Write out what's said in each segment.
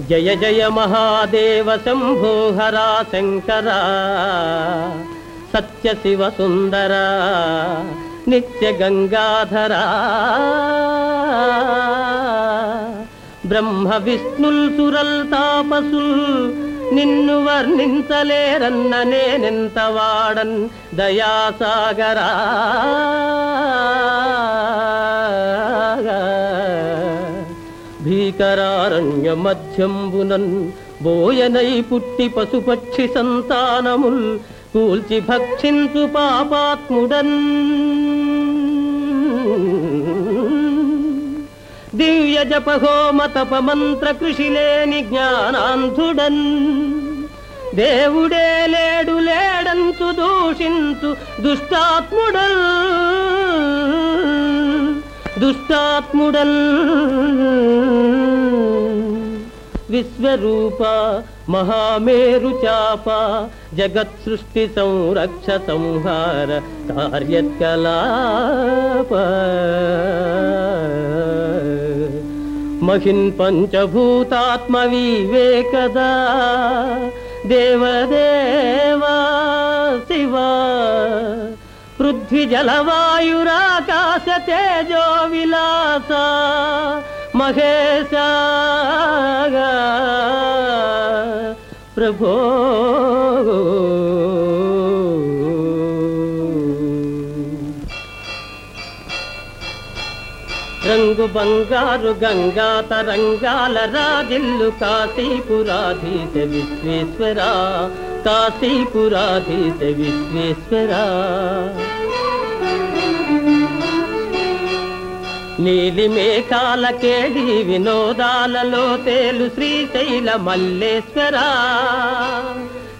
జయ జయ మహాదేవ శంభోహరా శంకర సత్య శివ సుందర నిత్య గంగాధర. బ్రహ్మ విష్ణుల్ సురల్ తాపసుల్ నిన్ను వర్ణించలేరన్న నేనెంత వాడన్ దయాసాగరా. భీకరారణ్య మధ్యంబునన్ బోయనై పుట్టి పశుపక్షి సంతానముల్ కూల్చి భక్షించు పాపాత్ముడన్. దివ్య జపహోమ తప మంత్ర కృషి లేని జ్ఞానాంధుడన్. దేవుడే లేడు లేడంతు దూషించు దుష్టాత్ముడల్ దుష్టాత్ముడల్. విశ్వరూప మహామేరు చాప జగత్ సృష్టి సంరక్ష సంహార కార్యకలాప. మహిన్ పంచభూతాత్మ వివేకదా దేవదేవా శివా. పృథ్వీజలవాయురాకాశ తేజో విలాస మహేశ ప్రభో. రంగు బంగారు గంగా తరంగాల రాజిల్లు కాశీపురాధీత విశ్వేశ్వర కాశీపురాధీత విశ్వేశ్వర. నీలి మేఘాల కేడి వినోదాలలో తేలు శ్రీశైల మల్లేశ్వర.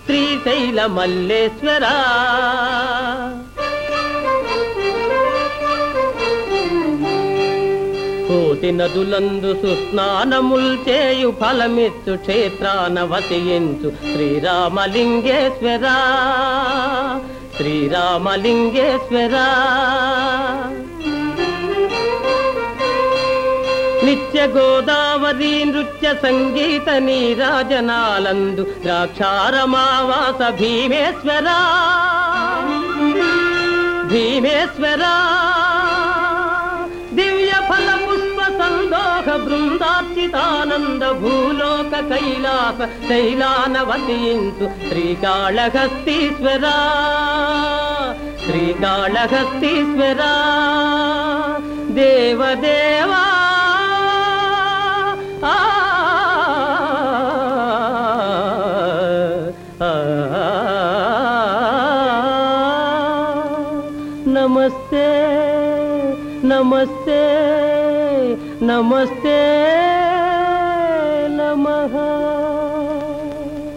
శ్రీశైల మల్లేశ్వర. కోటి నదులందు సుస్నానముల్ చేయు ఫలమిచ్చు క్షేత్రాన వసించు శ్రీరామలింగేశ్వరా. శ్రీరామలింగేశ్వరా. నృత్య గోదావరి నృత్య సంగీత నీరాజనాలందు ద్రాక్షారమావాస భీమేశ్వరా. భీమేశ్వరా. దివ్య ఫల పుష్ప సందోహ బృందార్చితానంద భూలోక కైలాస శైలాన వసించు శ్రీకాళహస్తీశ్వరా. శ్రీకాళహస్తీశ్వర. దేవదేవా नमस्ते नमस्ते नमस्ते नमः।